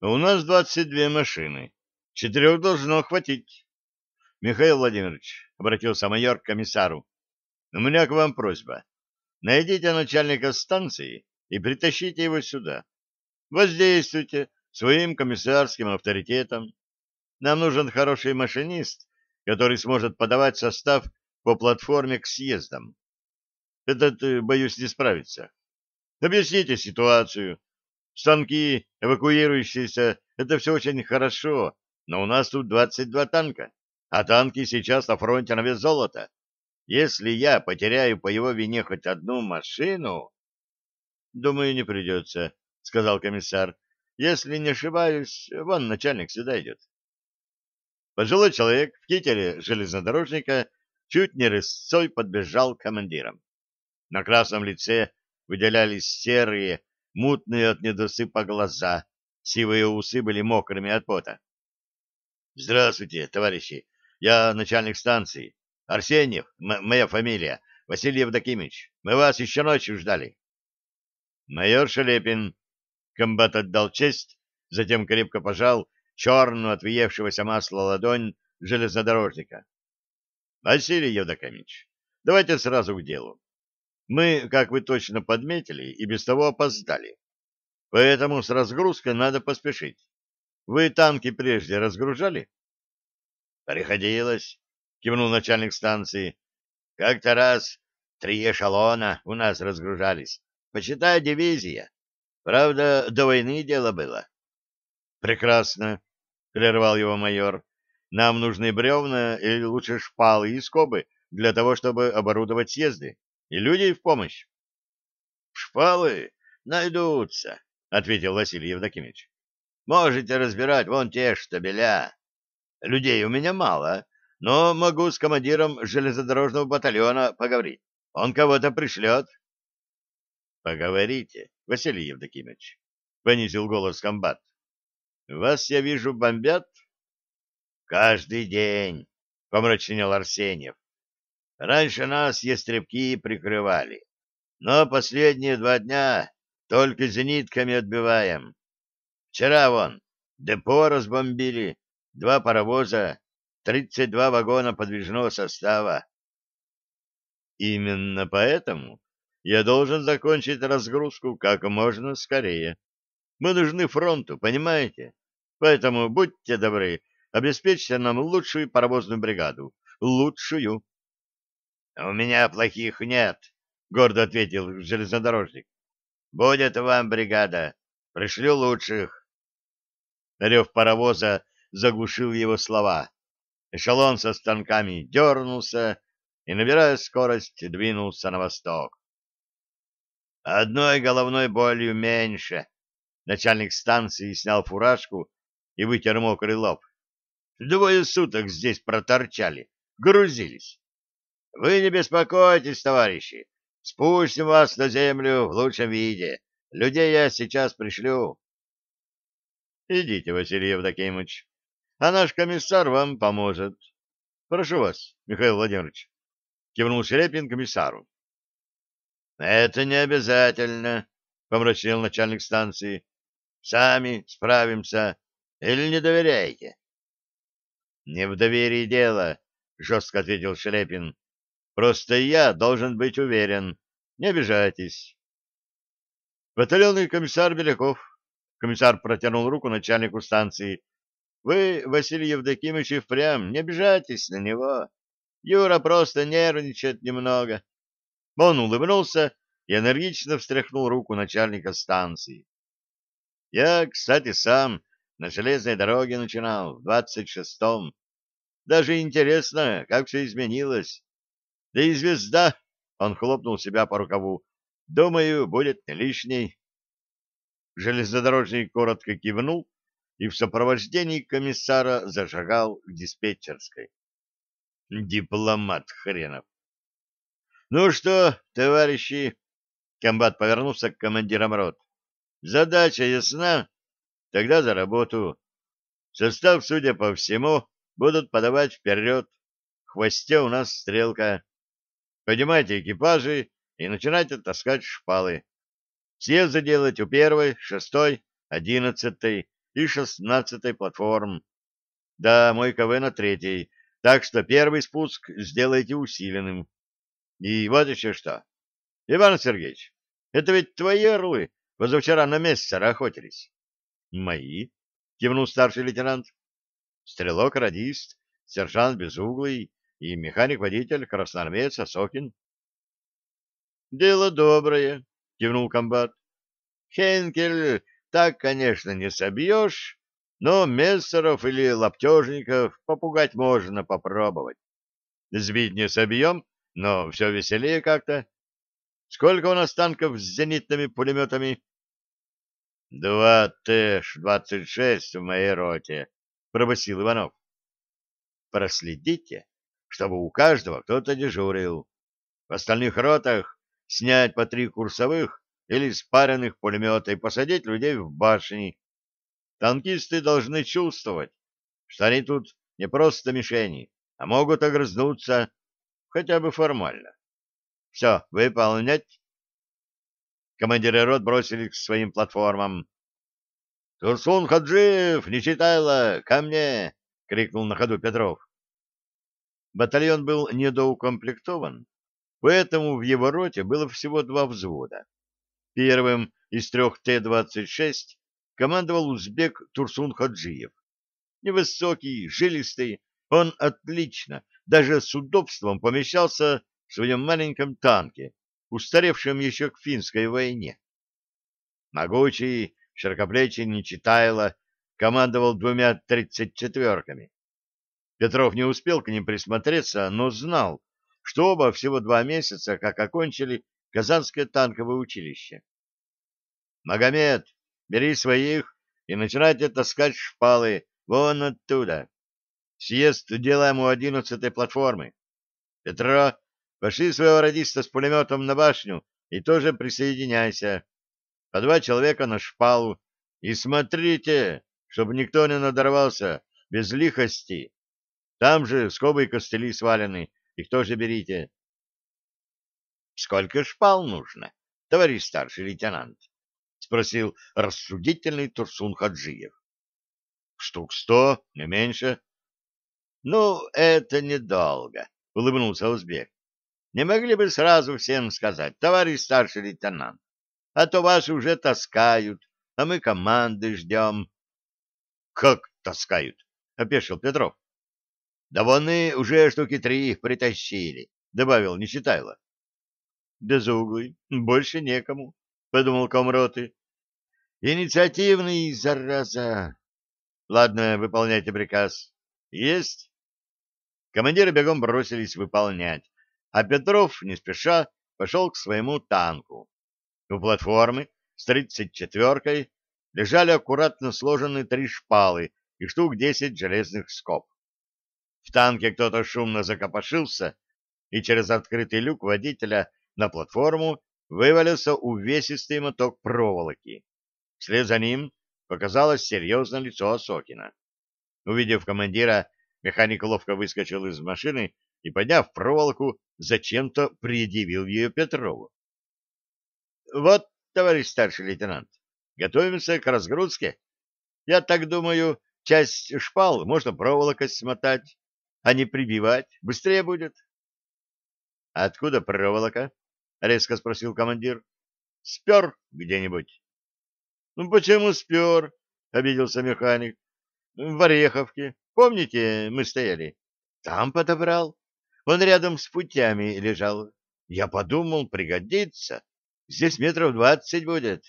У нас двадцать две машины. Четырех должно хватить. Михаил Владимирович, обратился майор к комиссару, у меня к вам просьба. Найдите начальника станции и притащите его сюда. Воздействуйте своим комиссарским авторитетом. Нам нужен хороший машинист, который сможет подавать состав по платформе к съездам. Этот, э, боюсь, не справится. Объясните ситуацию. Станки, эвакуирующиеся, это все очень хорошо, но у нас тут 22 танка, а танки сейчас на фронте на вес золота. Если я потеряю по его вине хоть одну машину... — Думаю, не придется, — сказал комиссар. — Если не ошибаюсь, вон начальник сюда идет. Пожилой человек в кителе железнодорожника чуть не рысцой подбежал к командирам. На красном лице выделялись серые, мутные от недосыпа глаза, сивые усы были мокрыми от пота. — Здравствуйте, товарищи, я начальник станции. Арсеньев, моя фамилия, Василий Евдокимович. Мы вас еще ночью ждали. Майор Шелепин. Комбат отдал честь, затем крепко пожал черную от въевшегося масла ладонь железнодорожника. Василий Евдокимович, давайте сразу к делу. Мы, как вы точно подметили, и без того опоздали. Поэтому с разгрузкой надо поспешить. Вы танки прежде разгружали? Приходилось. — кивнул начальник станции. — Как-то раз три эшелона у нас разгружались. Почитай, дивизия. Правда, до войны дело было. — Прекрасно, — прервал его майор. — Нам нужны бревна или лучше шпалы и скобы для того, чтобы оборудовать съезды. И люди в помощь. — Шпалы найдутся, — ответил Василий Евдокимович. — Можете разбирать вон те штабеля. Людей у меня мало, но могу с командиром железнодорожного батальона поговорить. Он кого-то пришлет. — Поговорите, Василий Евдокимович, — понизил голос комбат. — Вас, я вижу, бомбят? — Каждый день, — помрачнел Арсеньев. — Раньше нас ястребки прикрывали, но последние два дня только зенитками отбиваем. Вчера вон депо разбомбили, два паровоза, 32 вагона подвижного состава. Именно поэтому я должен закончить разгрузку как можно скорее. Мы нужны фронту, понимаете? Поэтому будьте добры, обеспечьте нам лучшую паровозную бригаду. Лучшую. — У меня плохих нет, — гордо ответил железнодорожник. — Будет вам бригада. Пришлю лучших. Рев паровоза заглушил его слова. Эшелон со станками дернулся и, набирая скорость, двинулся на восток. Одной головной болью меньше. Начальник станции снял фуражку и вытер мокрый лоб. Двое суток здесь проторчали, грузились. Вы не беспокойтесь, товарищи. Спустим вас на землю в лучшем виде. Людей я сейчас пришлю. Идите, Василий Евдокимович, а наш комиссар вам поможет. Прошу вас, Михаил Владимирович, кивнул Шерепин комиссару. Это не обязательно, помрачнел начальник станции. Сами справимся или не доверяете? Не в доверии дело, жестко ответил Шелепин. Просто я должен быть уверен. Не обижайтесь. Батальонный комиссар Беляков. Комиссар протянул руку начальнику станции. Вы, Василий Евдокимович, и впрямь не обижайтесь на него. Юра просто нервничает немного. Он улыбнулся и энергично встряхнул руку начальника станции. Я, кстати, сам на железной дороге начинал в двадцать шестом. Даже интересно, как все изменилось. Да и звезда, он хлопнул себя по рукаву, думаю, будет не лишней. Железнодорожник коротко кивнул и в сопровождении комиссара зашагал к диспетчерской. Дипломат хренов. Ну что, товарищи, комбат повернулся к командирам рот. Задача ясна? Тогда за работу. Состав, судя по всему, будут подавать вперед. В хвосте у нас стрелка. Поднимайте экипажи и начинайте таскать шпалы. Съезд заделать у первой, шестой, одиннадцатой, и шестнадцатой платформ. Да, мой КВ на третьей, так что первый спуск сделайте усиленным. И вот еще что. Иван Сергеевич, это ведь твои орлы позавчера на мессера охотились. Мои, кивнул старший лейтенант. Стрелок-радист, сержант Безуглый и механик-водитель красноармеец Осокин. Дело доброе, кивнул комбат. Хенкель так, конечно, не собьешь, но мессеров или лаптежников попугать можно попробовать. Сбить не собьем, но все веселее как-то. Сколько у нас танков с зенитными пулеметами? — Два Т-26 в моей роте, — пробасил Иванов. — Проследите, чтобы у каждого кто-то дежурил. В остальных ротах снять по три курсовых или спаренных пулемета и посадить людей в башни. Танкисты должны чувствовать, что они тут не просто мишени, а могут огрызнуться хотя бы формально. Все, выполнять. Командиры рот бросились к своим платформам. «Турсун Хаджиев, Нечитайло, ко мне!» — крикнул на ходу Петров. Батальон был недоукомплектован, поэтому в его роте было всего два взвода. Первым из трех Т-26 командовал узбек Турсун Хаджиев. Невысокий, жилистый, он отлично, даже с удобством помещался в своем маленьком танке, устаревшем еще к финской войне. Могучий, широкоплечий Нечитайло командовал двумя тридцать четверками. Петров не успел к ним присмотреться, но знал, что оба всего два месяца, как окончили Казанское танковое училище. «Магомед, бери своих и начинайте таскать шпалы вон оттуда. Съезд делаем у одиннадцатой платформы. Петро, пошли своего радиста с пулеметом на башню и тоже присоединяйся. По два человека на шпалу. И смотрите, чтобы никто не надорвался без лихости. Там же скобы и костыли свалены, их тоже берите. Сколько шпал нужно, товарищ старший лейтенант? — спросил рассудительный Турсун Хаджиев. — Штук сто, не меньше. — Ну, это недолго, — улыбнулся узбек. — Не могли бы сразу всем сказать, товарищ старший лейтенант, а то вас уже таскают, а мы команды ждем. — Как таскают? — опешил Петров. — Да вон уже штуки три их притащили, — добавил Нечитайло безуглый, больше некому, — подумал комроты. — Инициативный, зараза! Ладно, выполняйте приказ. Есть? Командиры бегом бросились выполнять, а Петров, не спеша, пошел к своему танку. У платформы с тридцать четверкой лежали аккуратно сложенные три шпалы и штук десять железных скоб. В танке кто-то шумно закопошился, и через открытый люк водителя на платформу вывалился увесистый моток проволоки. Вслед за ним показалось серьезное лицо Осокина. Увидев командира, механик ловко выскочил из машины и, подняв проволоку, зачем-то предъявил ее Петрову. — Вот, товарищ старший лейтенант, готовимся к разгрузке. Я так думаю, часть шпал можно проволокой смотать, а не прибивать. Быстрее будет. — Откуда проволока? — резко спросил командир. — Спер где-нибудь? — Ну, почему спер? — обиделся механик. — В Ореховке. Помните, мы стояли? Там подобрал. Он рядом с путями лежал. Я подумал, пригодится. Здесь метров двадцать будет.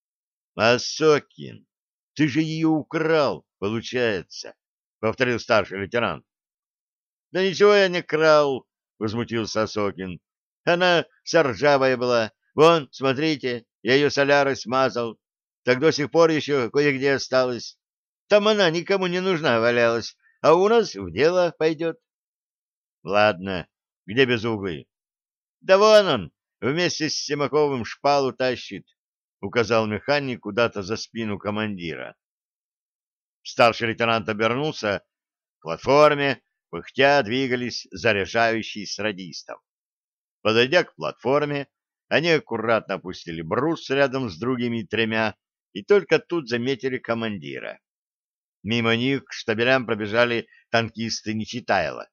— Асокин, ты же ее украл, получается, — повторил старший лейтенант. — Да ничего я не крал, — возмутился Осокин. Она вся ржавая была. Вон, смотрите, я ее солярой смазал. Так до сих пор еще кое-где осталось. Там она никому не нужна валялась, а у нас в дело пойдет. Ладно, где безуглый? Да вон он, вместе с Семаковым шпалу тащит, указал механик куда-то за спину командира. Старший лейтенант обернулся. К платформе, пыхтя, двигались заряжающие с радистом. Подойдя к платформе, они аккуратно опустили брус рядом с другими тремя и только тут заметили командира. Мимо них к штабелям пробежали танкисты Нечитайло.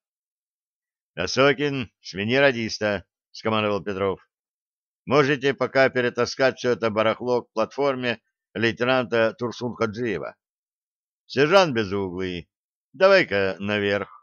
— Осокин, смени радиста, — скомандовал Петров. — Можете пока перетаскать все это барахло к платформе лейтенанта Турсун-Хаджиева. Сержант Безуглый, давай-ка наверх.